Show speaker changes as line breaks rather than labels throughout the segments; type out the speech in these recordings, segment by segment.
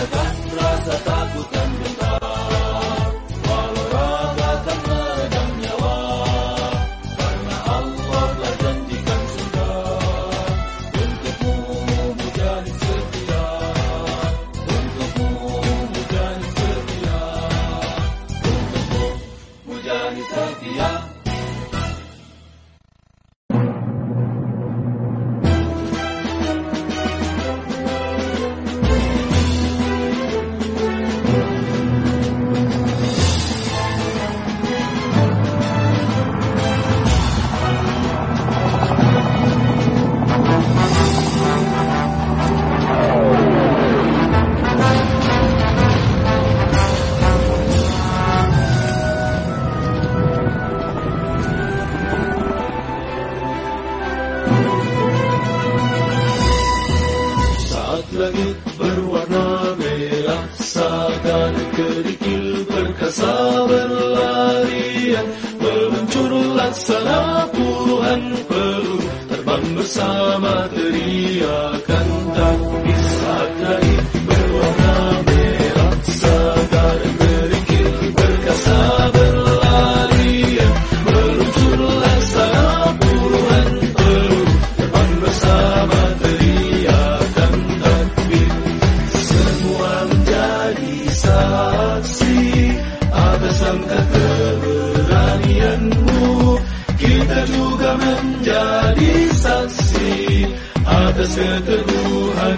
Katakanlah rasa takut. بس يقتلوها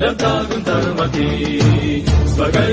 ದಂತಾಗುಂತಾನುಮತಿ ಸ್ವಗಣ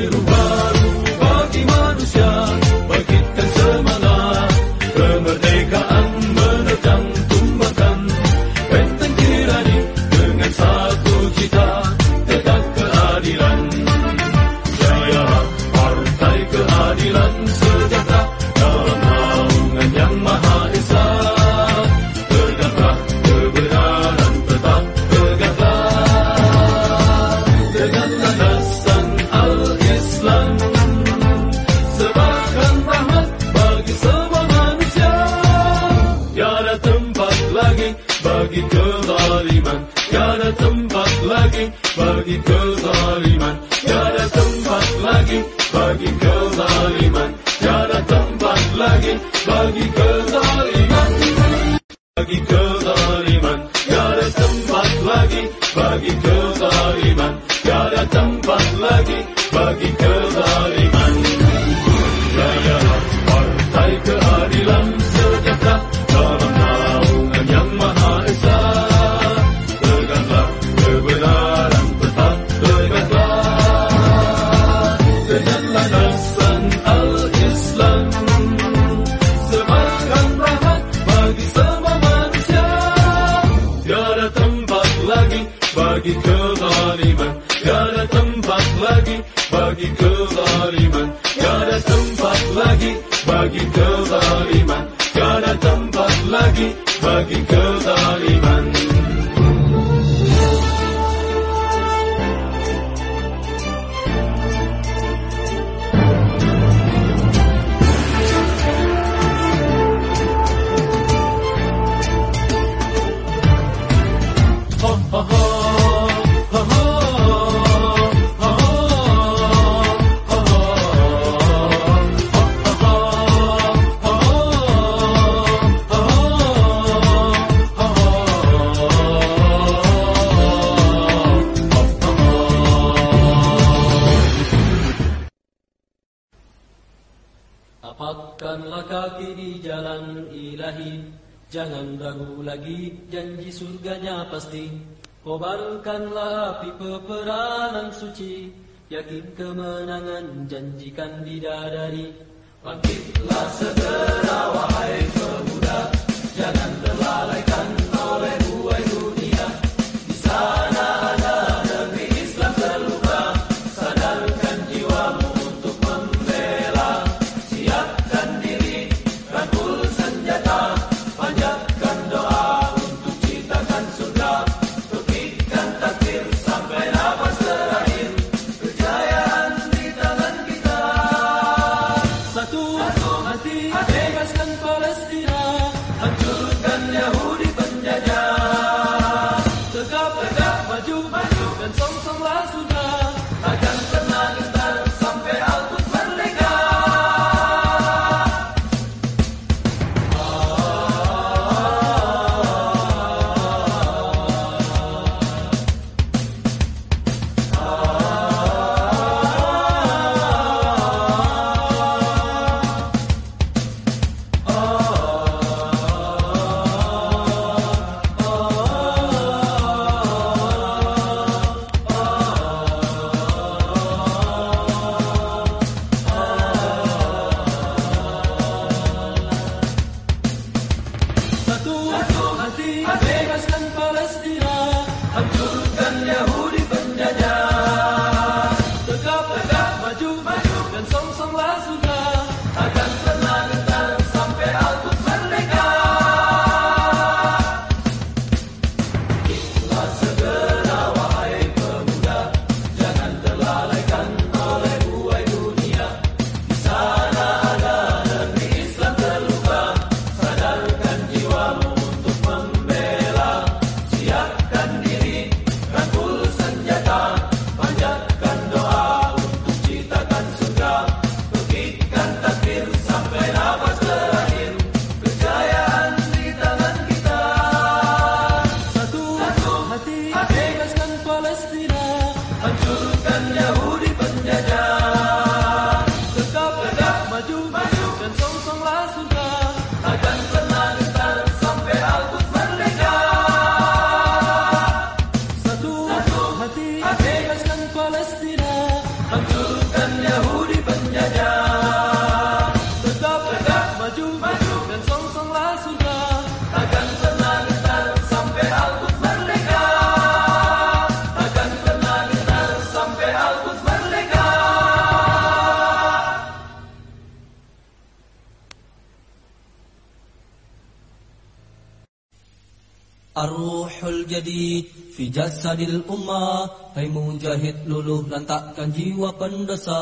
sadil ummah Hai
mujahid luluh lantakkan jiwa pendesa.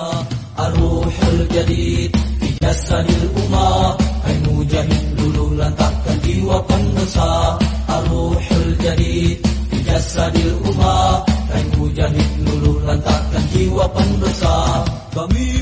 Arruhul jadid Fi jasadil ummah Hai mujahid luluh lantakkan jiwa pendesa. Arruhul jadid Fi jasadil ummah Hai mujahid luluh lantakkan jiwa pendesa. Kami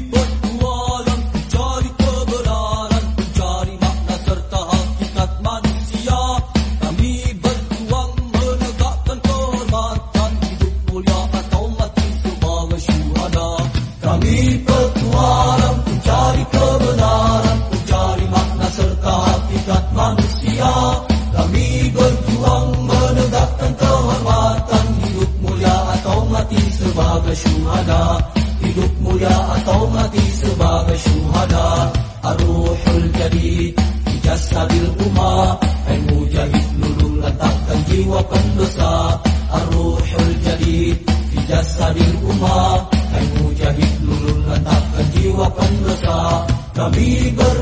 Amigos.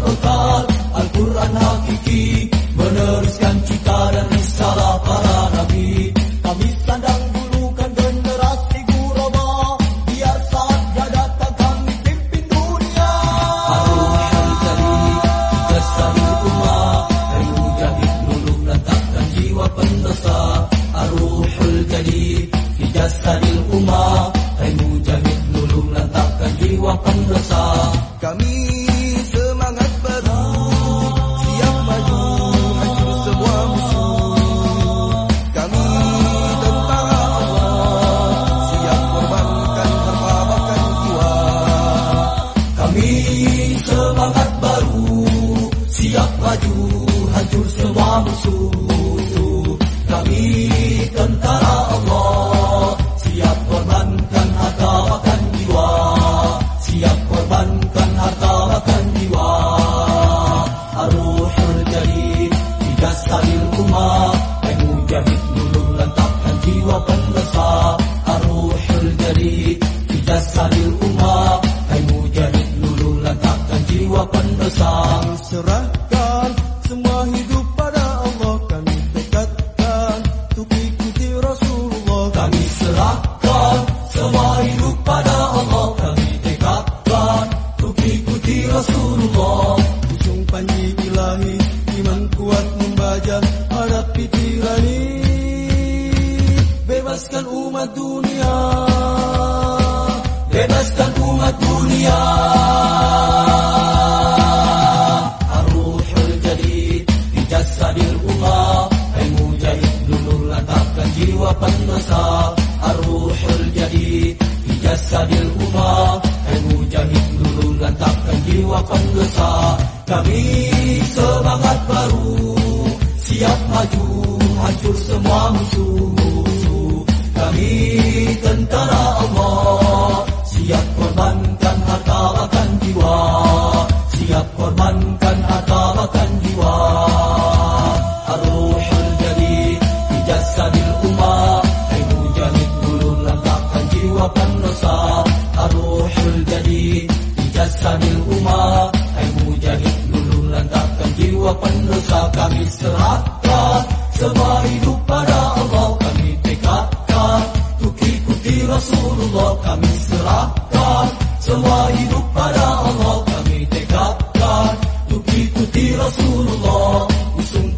الأمة الروح الجديد di jasa umat Hai mujahid luluh lantakkan jiwa pendosa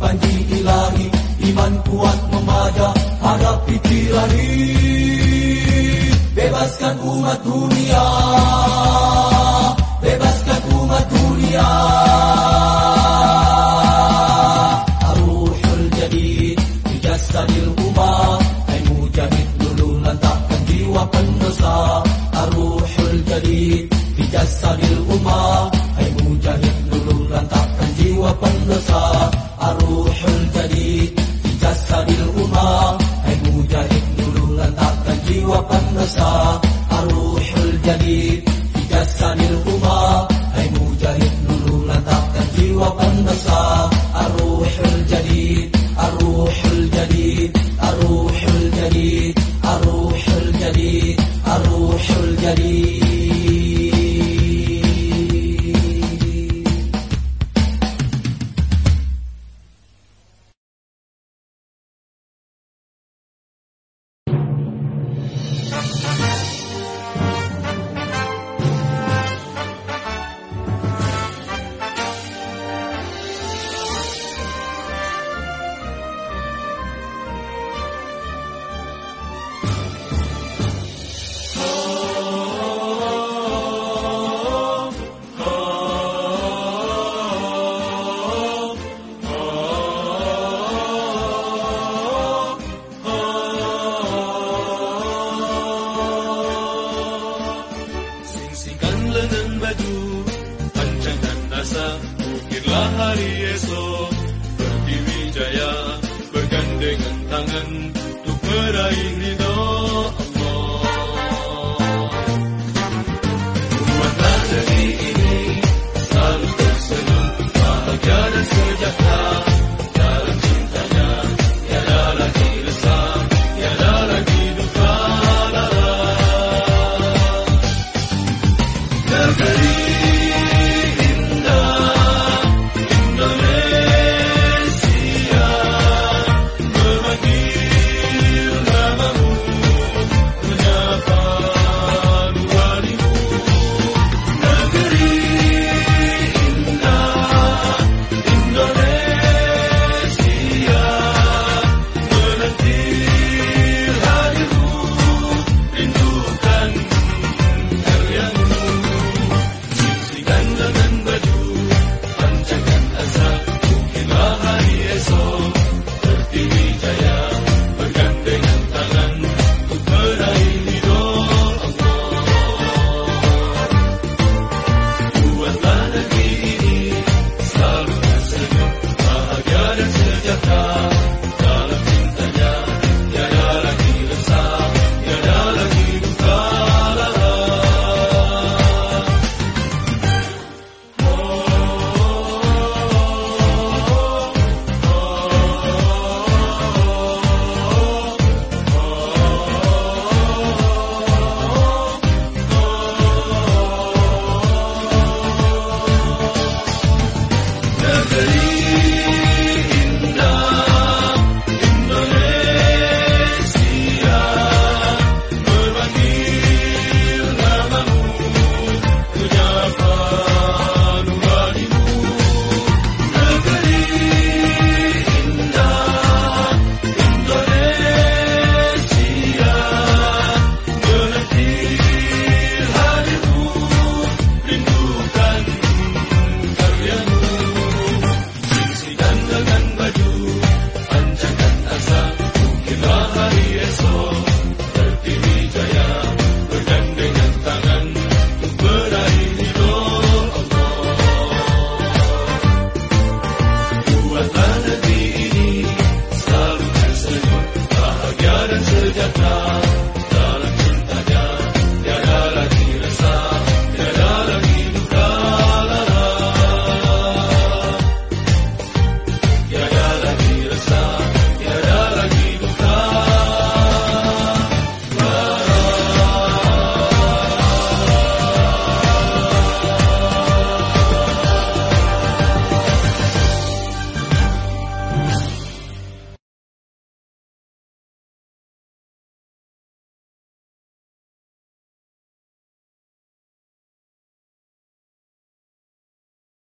panji ilahi Iman kuat memaja Hadapi tirani Bebaskan umat dunia Bebaskan umat dunia.
the. berlagu Panjangkan asa Ukirlah hari esok Pertiwi jaya Bergandengan tangan Untuk meraih